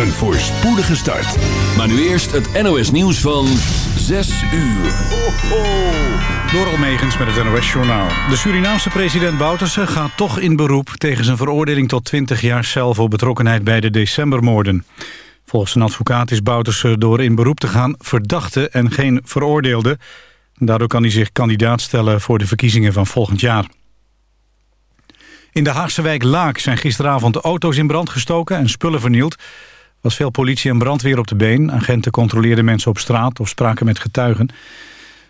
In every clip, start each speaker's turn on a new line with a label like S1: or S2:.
S1: Een voorspoedige start.
S2: Maar nu eerst het NOS nieuws van 6 uur. Ho, ho.
S3: Door Almegens met het NOS-journaal. De Surinaamse president Bouterse gaat toch in beroep... tegen zijn veroordeling tot 20 jaar cel voor betrokkenheid bij de decembermoorden. Volgens een advocaat is Bouterse door in beroep te gaan verdachte en geen veroordeelde. Daardoor kan hij zich kandidaat stellen voor de verkiezingen van volgend jaar. In de Haagse wijk Laak zijn gisteravond auto's in brand gestoken en spullen vernield. Was veel politie en brandweer op de been. Agenten controleerden mensen op straat of spraken met getuigen.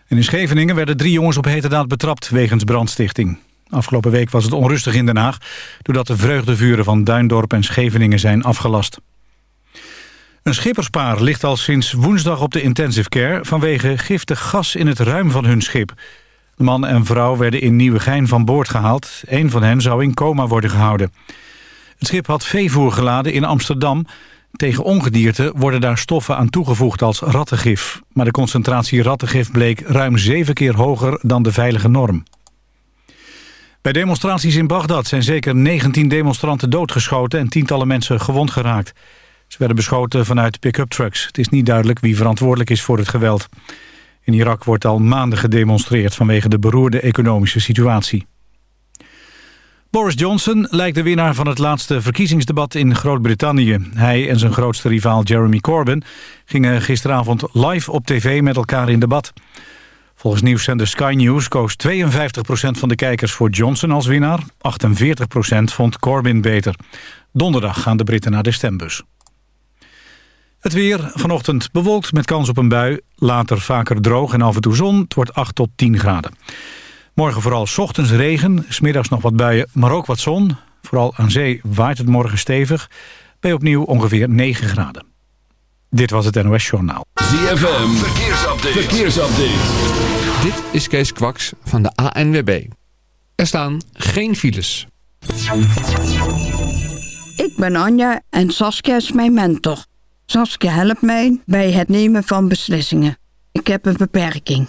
S3: En in Scheveningen werden drie jongens op heterdaad betrapt wegens brandstichting. Afgelopen week was het onrustig in Den Haag... doordat de vreugdevuren van Duindorp en Scheveningen zijn afgelast. Een schipperspaar ligt al sinds woensdag op de intensive care... vanwege giftig gas in het ruim van hun schip. De man en vrouw werden in Nieuwegein van boord gehaald. Een van hen zou in coma worden gehouden. Het schip had veevoer geladen in Amsterdam. Tegen ongedierte worden daar stoffen aan toegevoegd als rattengif. Maar de concentratie rattengif bleek ruim zeven keer hoger dan de veilige norm. Bij demonstraties in Bagdad zijn zeker 19 demonstranten doodgeschoten... en tientallen mensen gewond geraakt. Ze werden beschoten vanuit pick-up trucks. Het is niet duidelijk wie verantwoordelijk is voor het geweld. In Irak wordt al maanden gedemonstreerd vanwege de beroerde economische situatie. Boris Johnson lijkt de winnaar van het laatste verkiezingsdebat in Groot-Brittannië. Hij en zijn grootste rivaal Jeremy Corbyn gingen gisteravond live op tv met elkaar in debat. Volgens nieuwszender Sky News koos 52% van de kijkers voor Johnson als winnaar. 48% vond Corbyn beter. Donderdag gaan de Britten naar de stembus. Het weer vanochtend bewolkt met kans op een bui. Later vaker droog en af en toe zon. Het wordt 8 tot 10 graden. Morgen vooral ochtends regen. Smiddags nog wat buien, maar ook wat zon. Vooral aan zee waait het morgen stevig. Bij opnieuw ongeveer 9 graden. Dit was het NOS Journaal.
S2: ZFM, verkeersupdate. verkeersupdate.
S4: Dit is Kees Kwaks van de ANWB. Er staan geen files.
S5: Ik ben Anja en Saskia is mijn mentor. Saskia helpt mij bij het nemen van beslissingen. Ik heb een beperking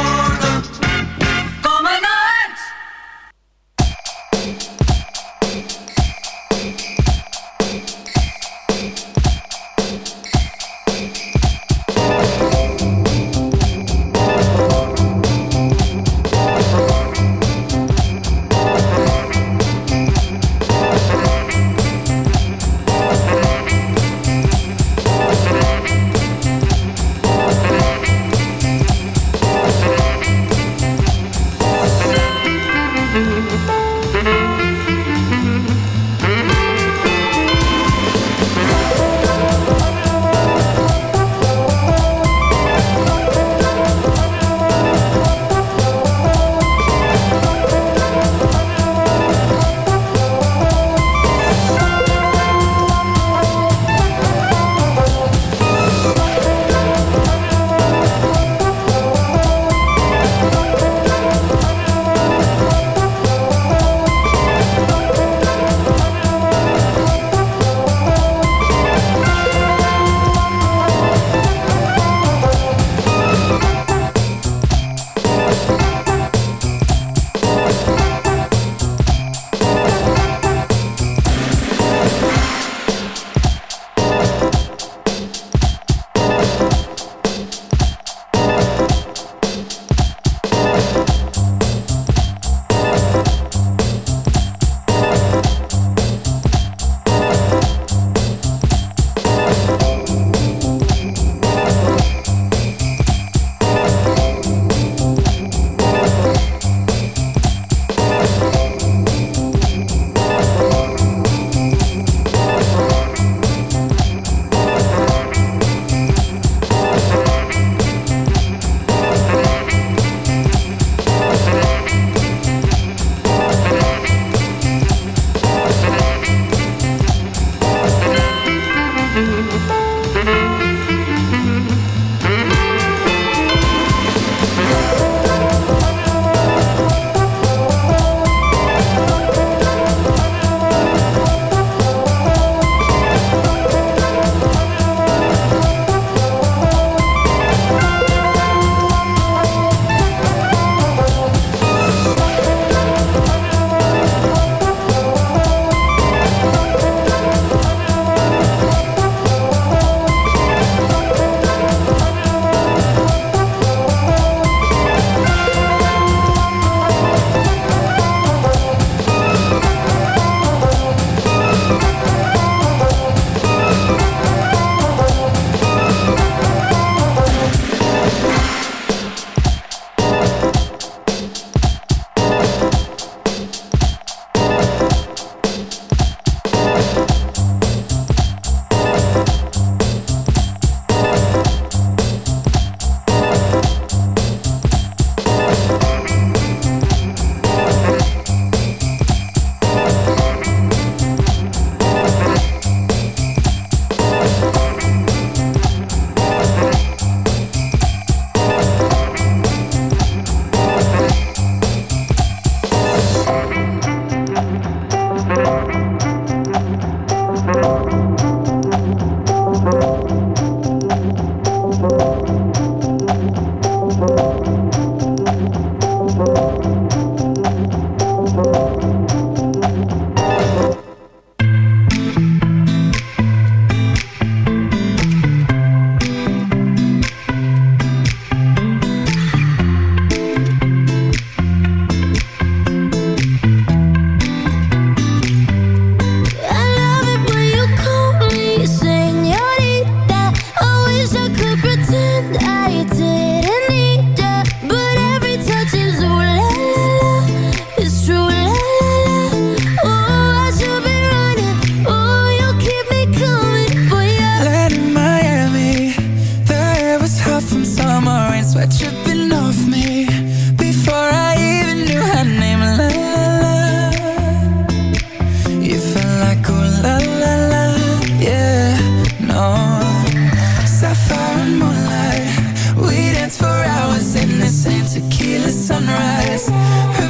S6: and tequila sunrise.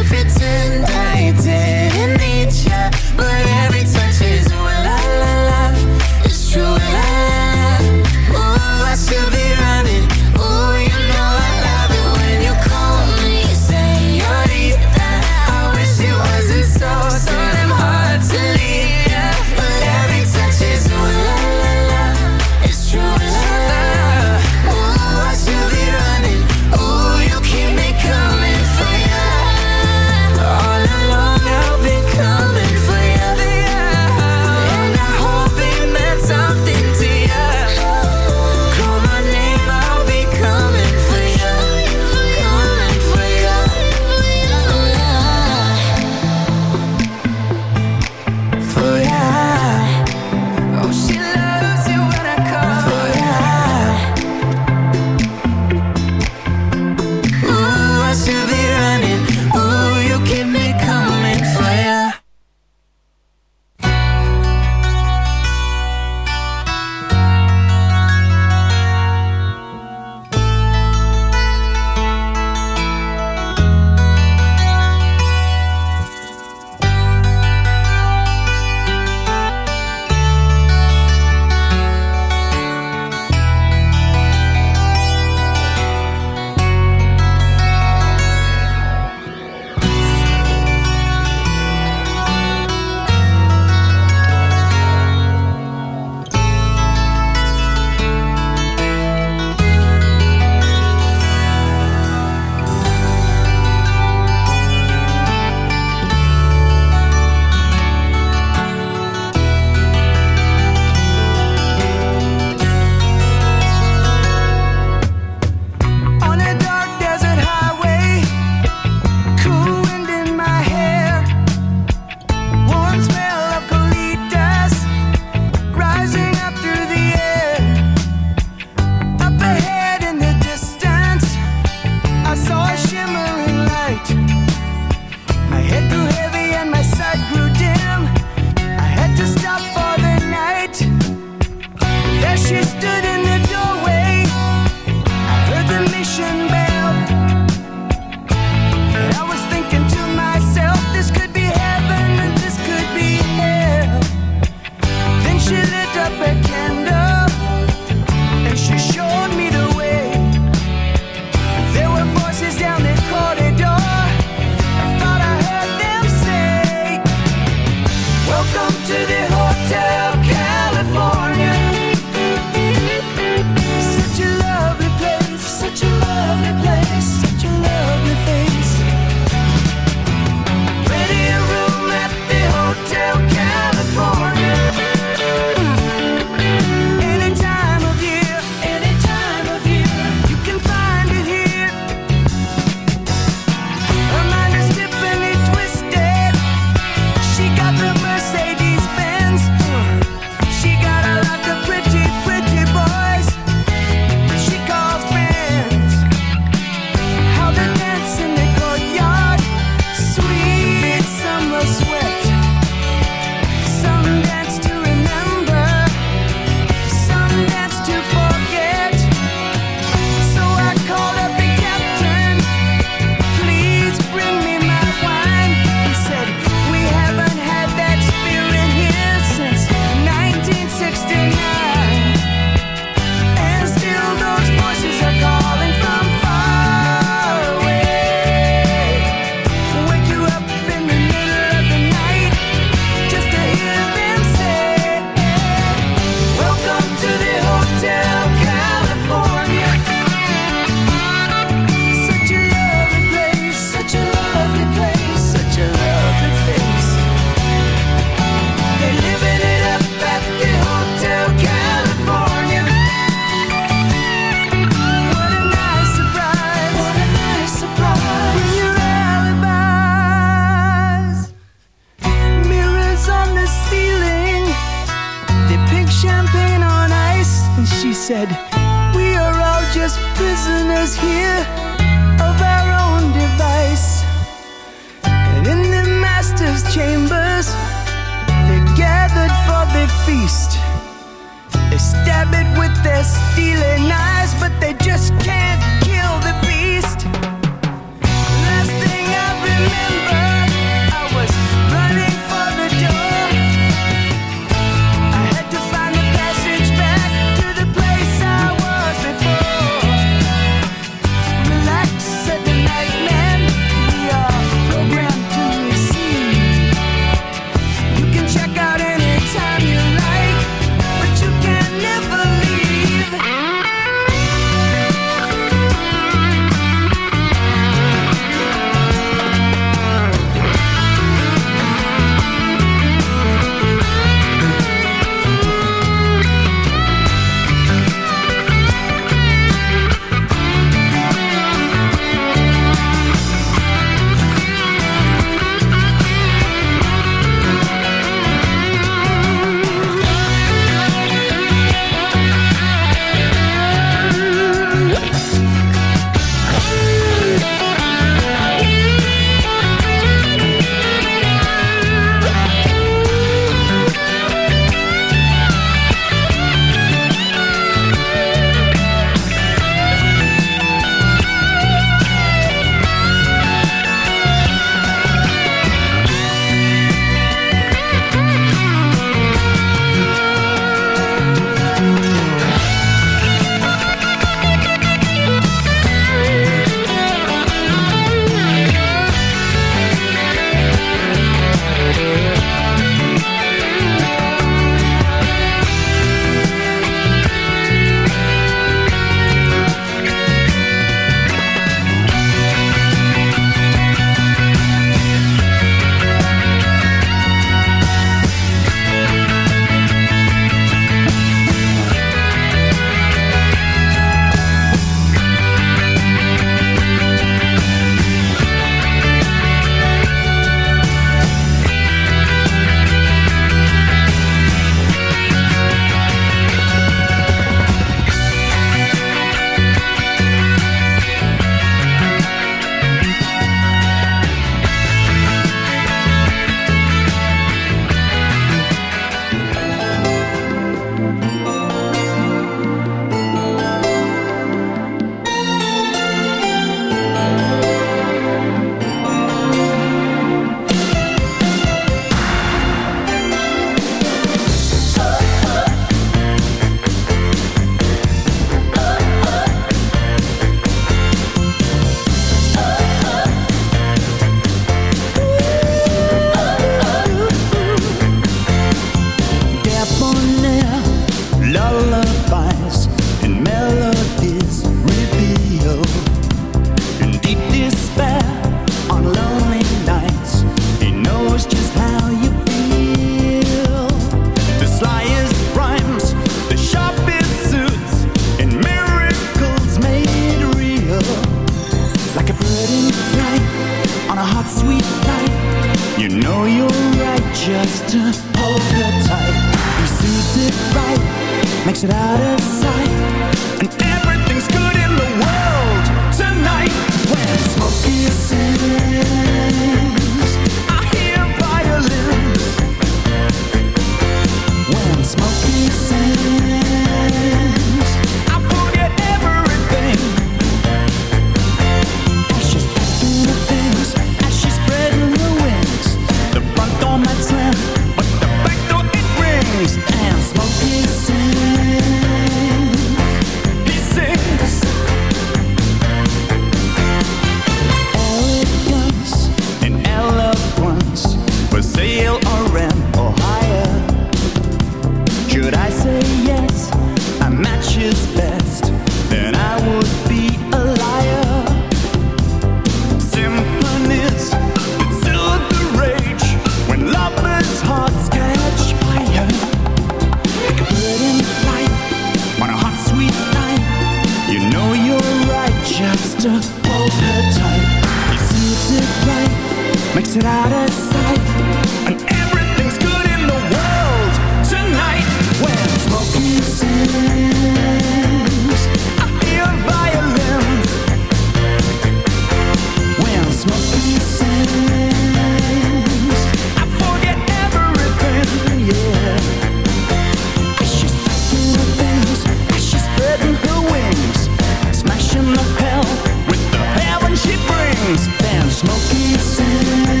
S2: Smoky sand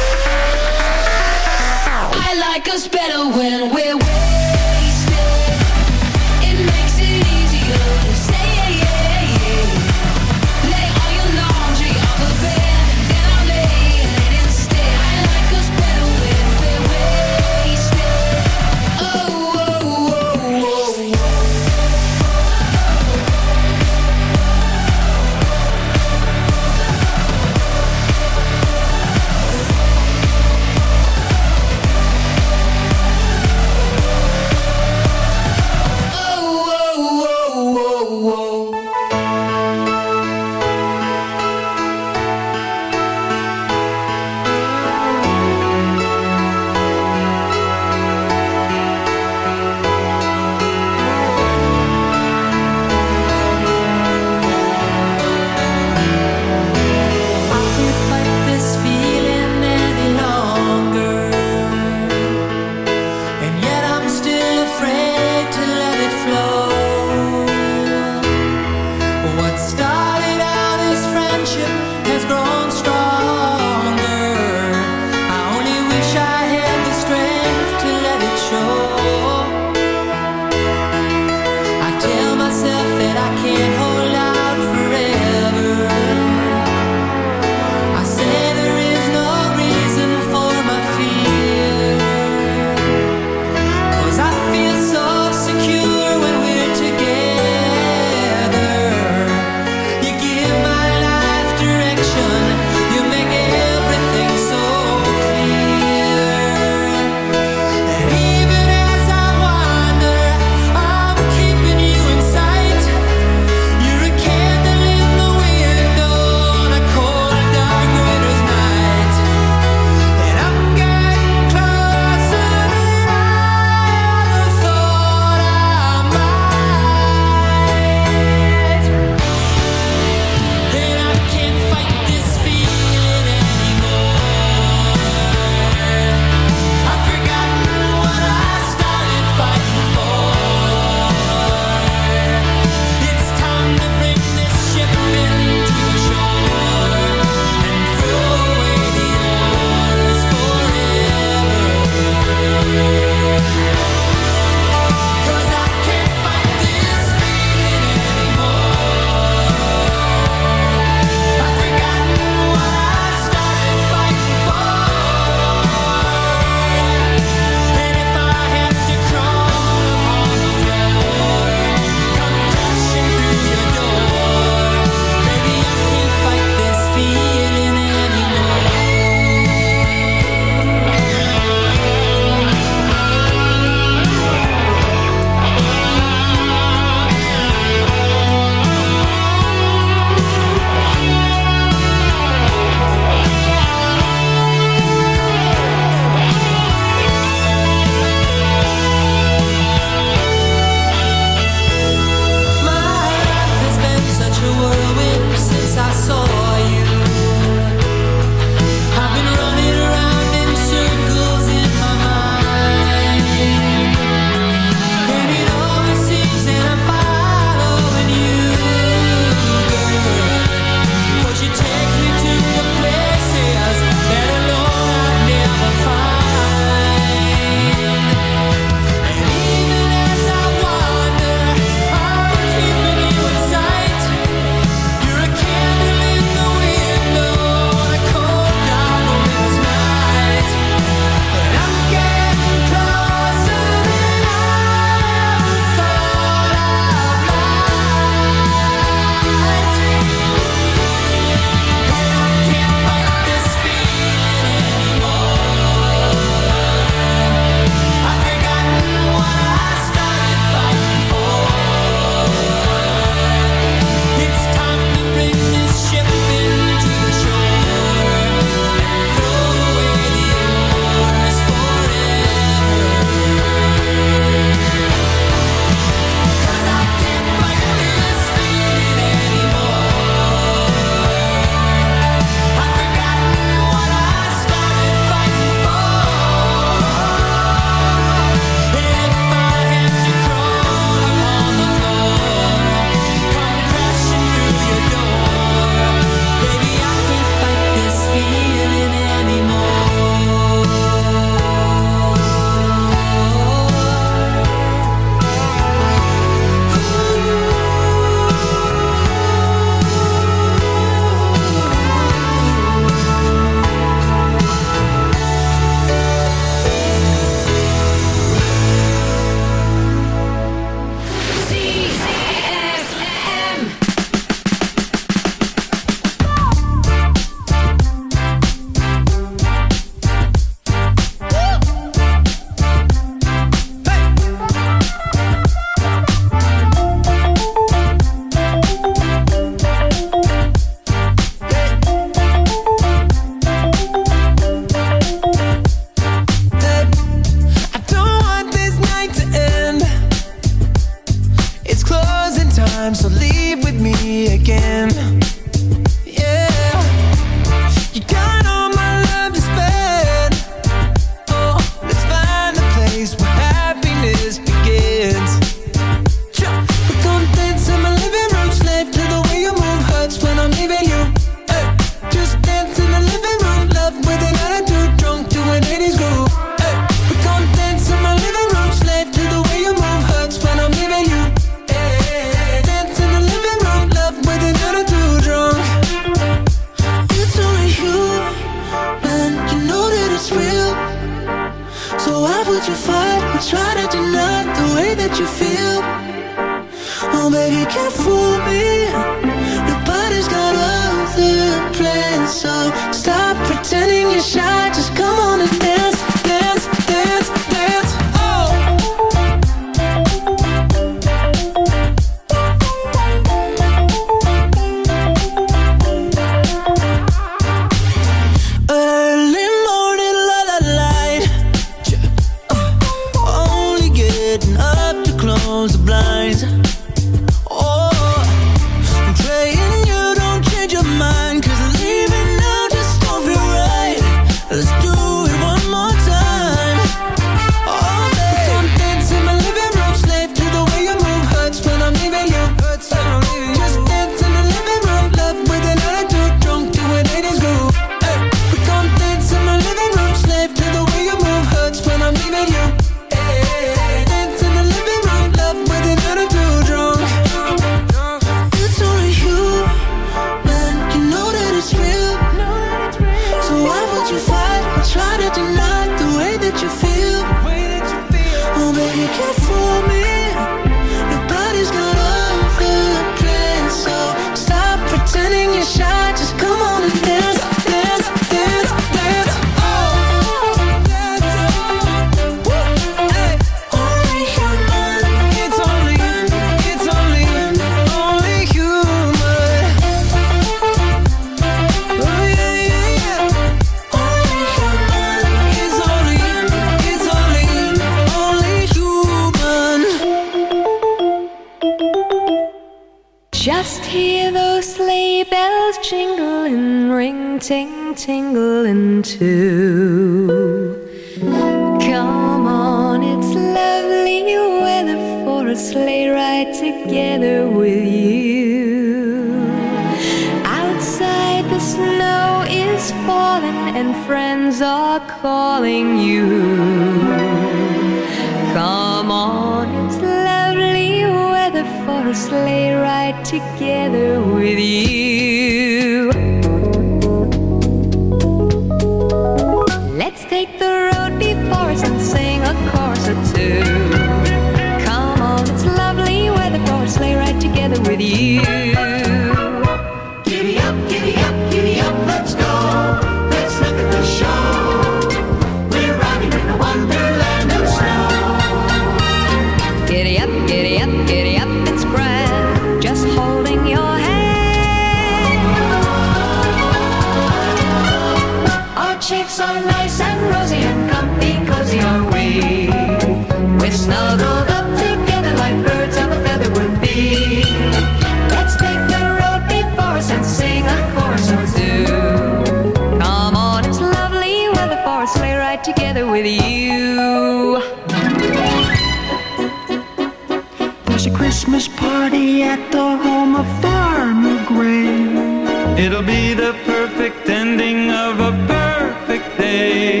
S7: It'll be the perfect ending of a perfect day.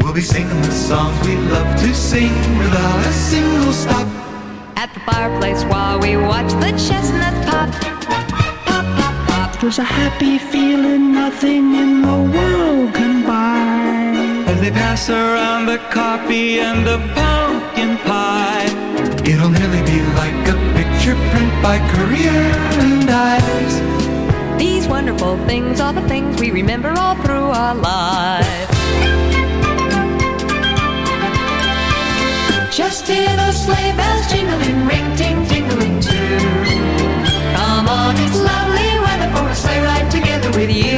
S8: We'll be singing the songs we love to sing without a single stop.
S9: At the fireplace while we watch the chestnut pop. Pop, pop, pop.
S10: There's a happy feeling nothing in the world can buy.
S7: As they pass around the coffee and the pumpkin pie.
S8: It'll nearly be like a picture print by career and eyes.
S9: These wonderful things are the things we remember all through our lives.
S11: Just hear those sleigh bells jingling, ring, ting, tingling too. Come on, it's lovely weather for a sleigh ride together with you.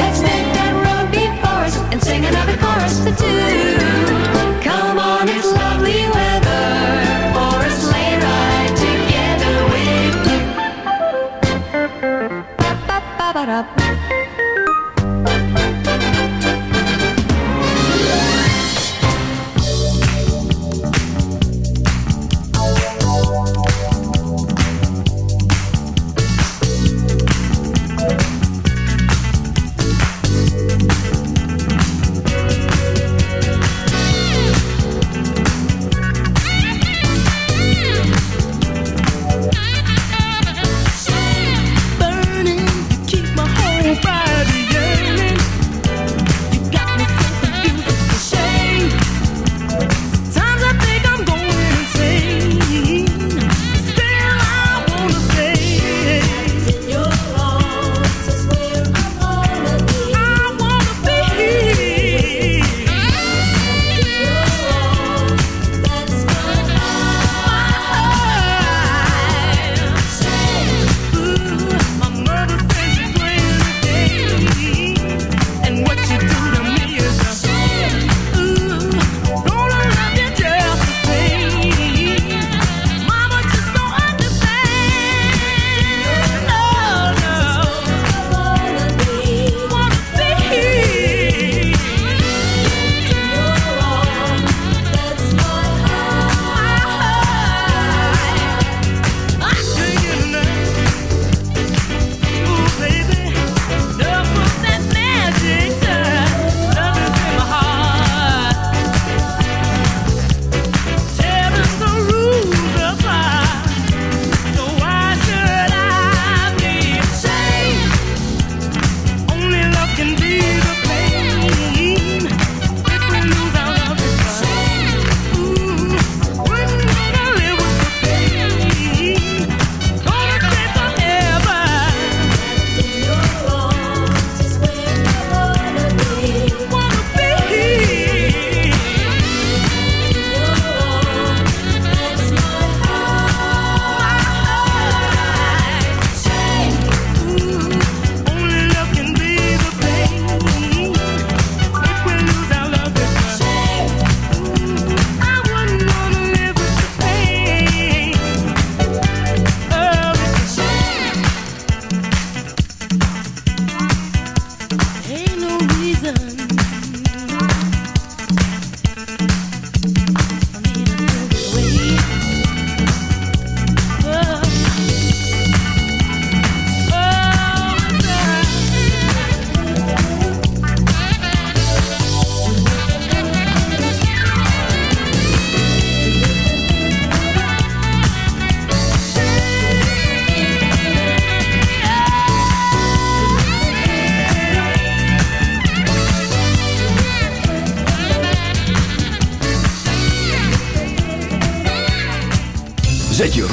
S11: Let's make that road before us and sing another chorus or two.
S1: harapan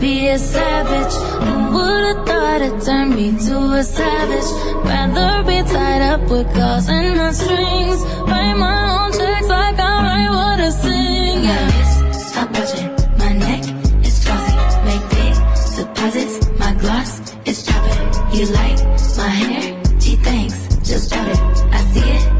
S12: be
S11: a
S6: savage. Who would've thought it turned me to a savage? Rather be tied up with calls and the strings. Write my own checks like I write what I sing yeah. My wrist, stop watching My neck is glossy. Make big deposits. My gloss is chopping You like my hair? She thinks, just drop it. I see it.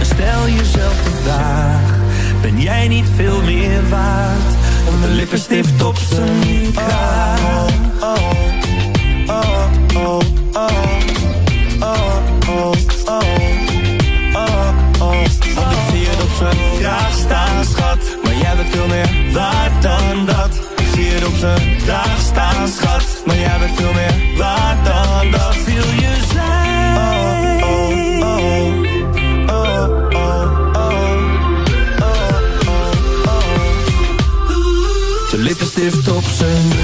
S13: Stel jezelf de vraag, ben jij niet veel meer waard? Om de lippenstift op zijn kraag.
S14: Oh, oh, oh, ik zie het op zijn kraag staan, schat. Maar jij bent veel meer waard dan dat. Ik zie het op zijn kraag staan, schat. Maar jij bent veel meer
S6: jest to wszędzie.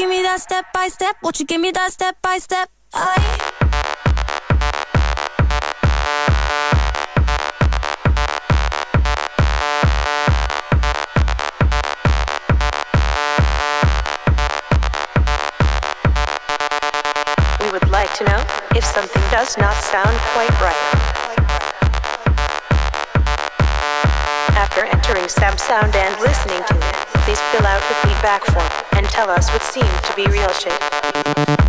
S6: Give me that step by step? Won't you give me that step by step? I
S2: We would like to know if something does not sound quite right. After entering Sound and listening to it, please fill out the feedback form and tell us what seemed to be real shit.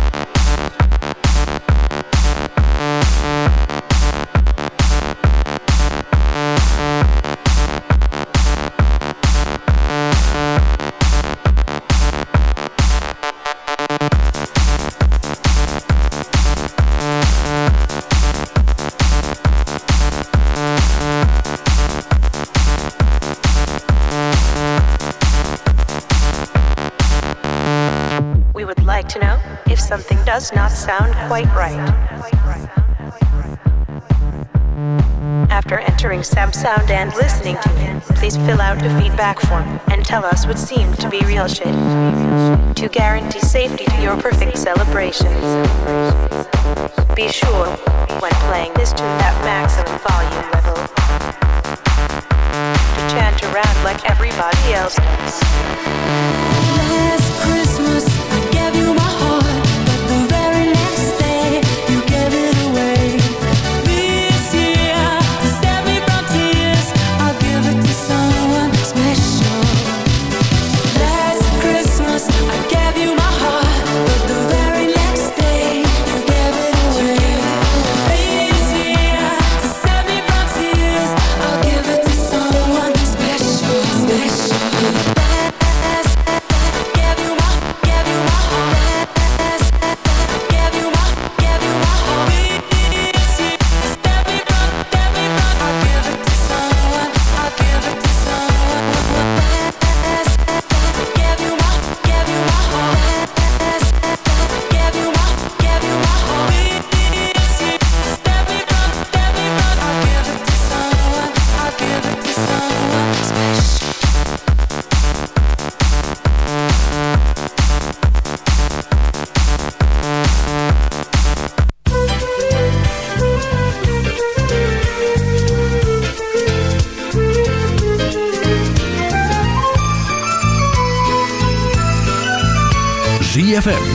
S2: To know if something does not sound quite right. After entering Sound and listening to it, please fill out the feedback form and tell us what seemed to be real shit. To guarantee safety to your perfect celebrations. Be sure, when playing this tune at maximum volume level, to chant around like everybody else does.